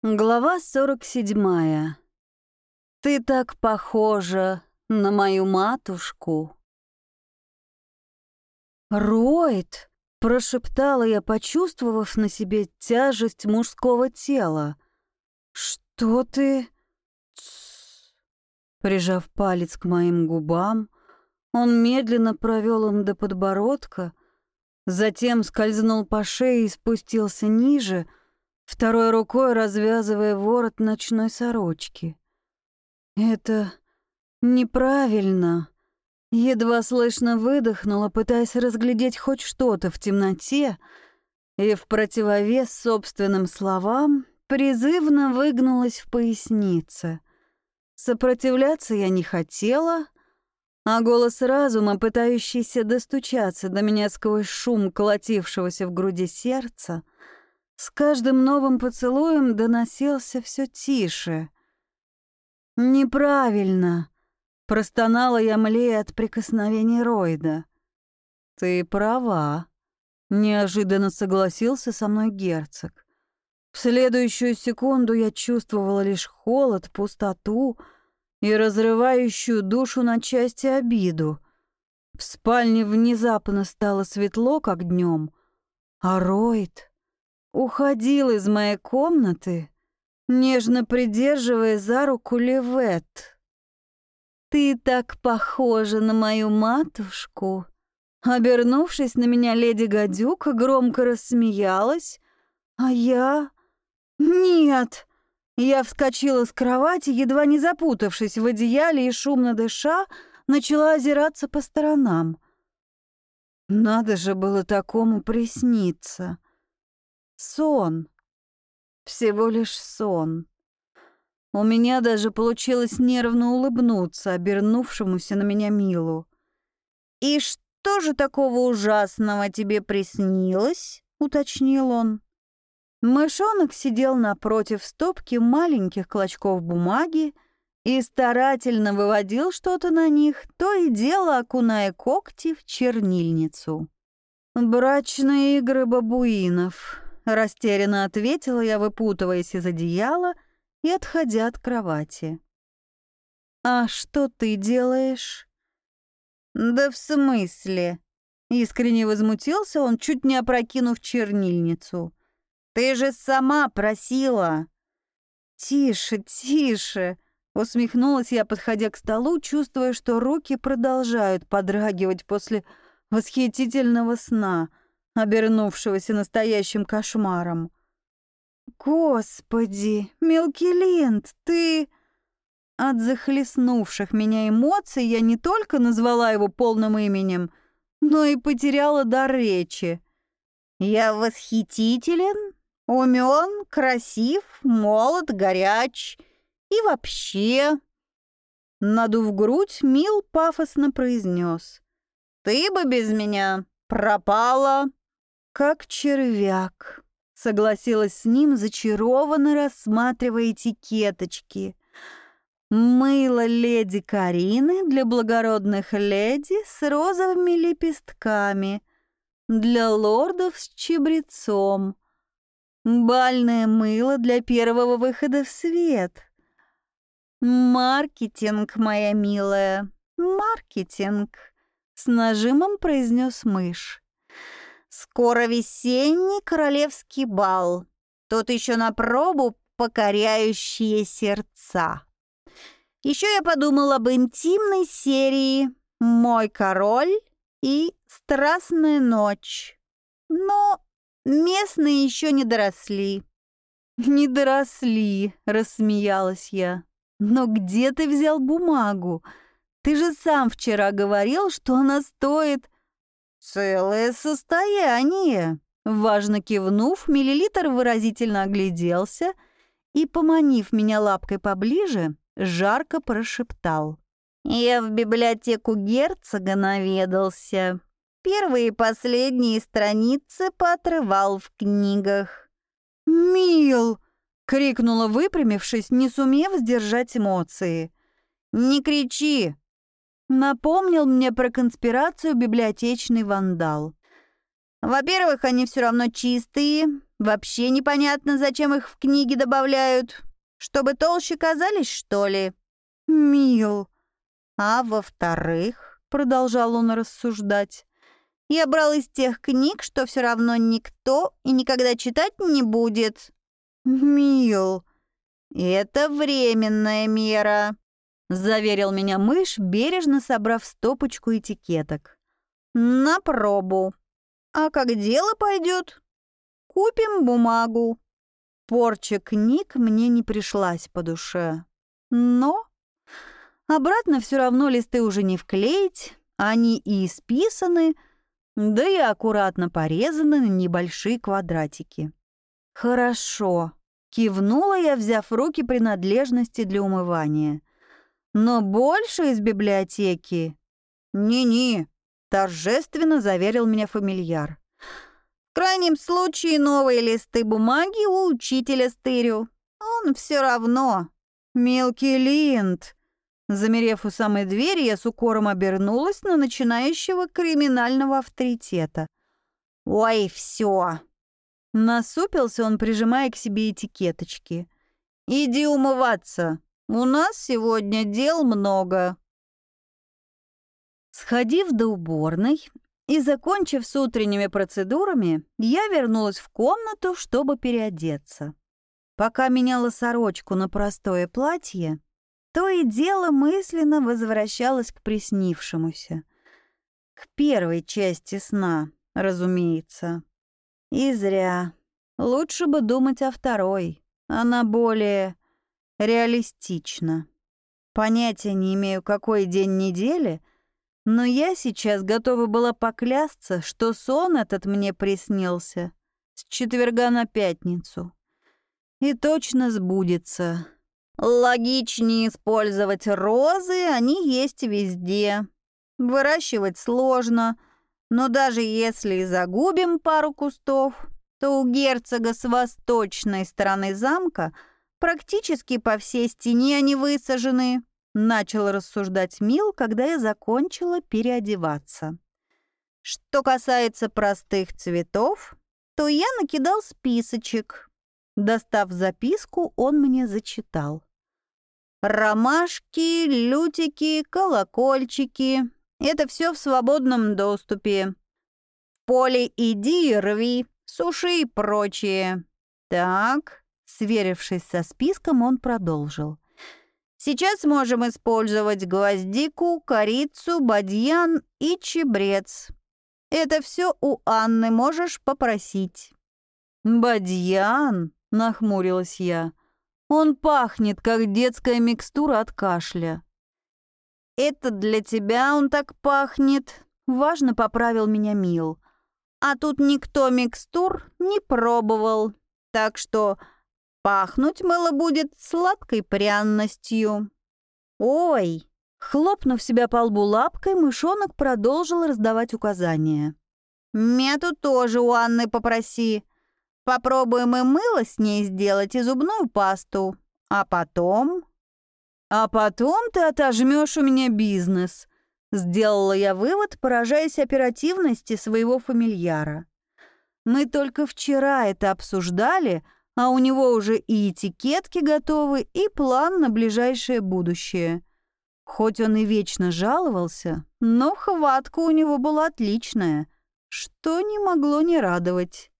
Глава 47. Ты так похожа на мою матушку. Ройд, прошептала я, почувствовав на себе тяжесть мужского тела. Что ты? Прижав палец к моим губам, он медленно провел им до подбородка, затем скользнул по шее и спустился ниже — второй рукой развязывая ворот ночной сорочки. «Это неправильно». Едва слышно выдохнула, пытаясь разглядеть хоть что-то в темноте, и в противовес собственным словам призывно выгнулась в пояснице. Сопротивляться я не хотела, а голос разума, пытающийся достучаться до меня сквозь шум колотившегося в груди сердца — с каждым новым поцелуем доносился все тише. «Неправильно!» — простонала я, млея от прикосновений Ройда. «Ты права», — неожиданно согласился со мной герцог. В следующую секунду я чувствовала лишь холод, пустоту и разрывающую душу на части обиду. В спальне внезапно стало светло, как днем, а Ройд уходил из моей комнаты, нежно придерживая за руку Левет. «Ты так похожа на мою матушку!» Обернувшись на меня, леди Гадюка громко рассмеялась, а я... «Нет!» Я вскочила с кровати, едва не запутавшись в одеяле и, шумно дыша, начала озираться по сторонам. Надо же было такому присниться. Сон. Всего лишь сон. У меня даже получилось нервно улыбнуться обернувшемуся на меня Милу. «И что же такого ужасного тебе приснилось?» — уточнил он. Мышонок сидел напротив стопки маленьких клочков бумаги и старательно выводил что-то на них, то и дело окуная когти в чернильницу. «Брачные игры бабуинов», Растерянно ответила я, выпутываясь из одеяла и отходя от кровати. «А что ты делаешь?» «Да в смысле?» Искренне возмутился он, чуть не опрокинув чернильницу. «Ты же сама просила!» «Тише, тише!» Усмехнулась я, подходя к столу, чувствуя, что руки продолжают подрагивать после восхитительного сна — обернувшегося настоящим кошмаром. «Господи, мелкий линд, ты...» От захлестнувших меня эмоций я не только назвала его полным именем, но и потеряла дар речи. «Я восхитителен, умен, красив, молод, горяч и вообще...» Надув грудь, Мил пафосно произнес. «Ты бы без меня пропала!» «Как червяк», — согласилась с ним, зачарованно рассматривая этикеточки. «Мыло леди Карины для благородных леди с розовыми лепестками, для лордов с чебрецом, бальное мыло для первого выхода в свет». «Маркетинг, моя милая, маркетинг», — с нажимом произнес мышь. Скоро весенний королевский бал. Тут еще на пробу покоряющие сердца. Еще я подумал об интимной серии «Мой король» и «Страстная ночь». Но местные еще не доросли. «Не доросли», — рассмеялась я. «Но где ты взял бумагу? Ты же сам вчера говорил, что она стоит...» «Целое состояние!» Важно кивнув, миллилитр выразительно огляделся и, поманив меня лапкой поближе, жарко прошептал. «Я в библиотеку герцога наведался. Первые и последние страницы поотрывал в книгах». «Мил!» — крикнула, выпрямившись, не сумев сдержать эмоции. «Не кричи!» Напомнил мне про конспирацию библиотечный вандал. Во-первых, они все равно чистые, Вообще непонятно, зачем их в книги добавляют. Чтобы толще казались, что ли? Мил. А во-вторых, продолжал он рассуждать, я брал из тех книг, что все равно никто и никогда читать не будет. Мил. Это временная мера, заверил меня мышь, бережно собрав стопочку этикеток. На пробу. А как дело пойдет, купим бумагу. Порча книг мне не пришлась по душе. Но обратно все равно листы уже не вклеить, они и исписаны, да и аккуратно порезаны на небольшие квадратики. «Хорошо», — кивнула я, взяв руки принадлежности для умывания. «Но больше из библиотеки...» «Не-не», — торжественно заверил меня фамильяр. «В крайнем случае новые листы бумаги у учителя стырю. Он все равно...» «Мелкий линд», Замерев у самой двери, я с укором обернулась на начинающего криминального авторитета. «Ой, все!» Насупился он, прижимая к себе этикеточки. «Иди умываться. У нас сегодня дел много». Сходив до уборной и закончив с утренними процедурами, я вернулась в комнату, чтобы переодеться. Пока меняла сорочку на простое платье, то и дело мысленно возвращалась к приснившемуся. К первой части сна, разумеется. И зря. Лучше бы думать о второй. Она более реалистична. Понятия не имею, какой день недели, но я сейчас готова была поклясться, что сон этот мне приснился с четверга на пятницу. И точно сбудется. Логичнее использовать розы, они есть везде. Выращивать сложно, но даже если и загубим пару кустов, то у герцога с восточной стороны замка практически по всей стене они высажены. Начал рассуждать Мил, когда я закончила переодеваться. Что касается простых цветов, то я накидал списочек. Достав записку, он мне зачитал. Ромашки, лютики, колокольчики — это все в свободном доступе. В поле иди и рви, суши и прочее. Так, сверившись со списком, он продолжил. Сейчас можем использовать гвоздику, корицу, бадьян и чебрец. Это все у Анны можешь попросить. «Бадьян?» — нахмурилась я. Он пахнет, как детская микстура от кашля. «Это для тебя он так пахнет», — важно поправил меня Мил. «А тут никто микстур не пробовал, так что пахнуть мыло будет сладкой пряностью». «Ой!» Хлопнув себя по лбу лапкой, мышонок продолжил раздавать указания. «Мету тоже у Анны попроси. Попробуем и мыло с ней сделать, и зубную пасту. А потом... А потом ты отожмешь у меня бизнес. Сделала я вывод, поражаясь оперативности своего фамильяра. Мы только вчера это обсуждали, а у него уже и этикетки готовы, и план на ближайшее будущее. Хоть он и вечно жаловался, но хватка у него была отличная, что не могло не радовать.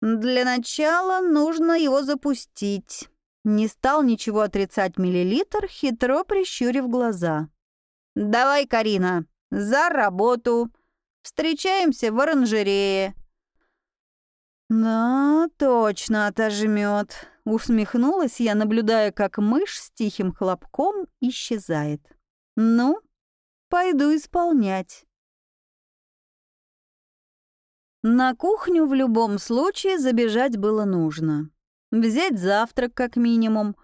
Для начала нужно его запустить. Не стал ничего отрицать миллилитр, хитро прищурив глаза. «Давай, Карина, за работу. Встречаемся в оранжерее». «Да, точно отожмет», — усмехнулась я, наблюдая, как мышь с тихим хлопком исчезает. «Ну, пойду исполнять». На кухню в любом случае забежать было нужно. Взять завтрак как минимум,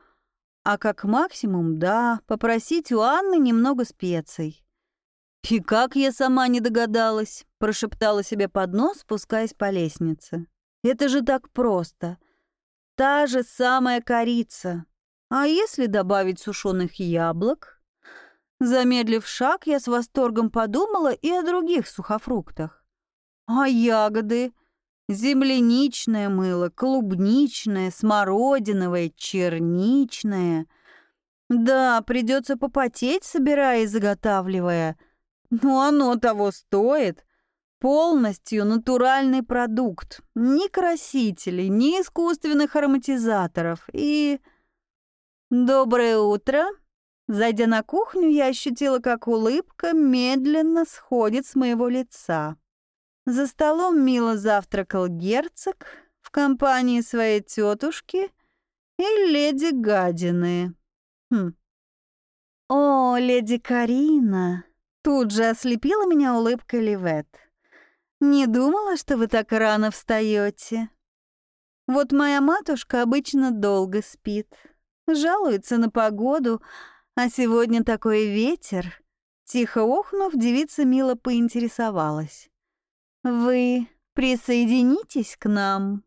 а как максимум, да, попросить у Анны немного специй. «И как я сама не догадалась», — прошептала себе под нос, спускаясь по лестнице. «Это же так просто. Та же самая корица. А если добавить сушеных яблок?» Замедлив шаг, я с восторгом подумала и о других сухофруктах. А ягоды? Земляничное мыло, клубничное, смородиновое, черничное. Да, придется попотеть, собирая и заготавливая. Но оно того стоит. Полностью натуральный продукт. Ни красителей, ни искусственных ароматизаторов. И... Доброе утро. Зайдя на кухню, я ощутила, как улыбка медленно сходит с моего лица. За столом мило завтракал герцог в компании своей тетушки и леди Гадины. Хм. «О, леди Карина!» Тут же ослепила меня улыбкой Ливет. «Не думала, что вы так рано встаете. Вот моя матушка обычно долго спит, жалуется на погоду, а сегодня такой ветер». Тихо охнув, девица мило поинтересовалась. «Вы присоединитесь к нам?»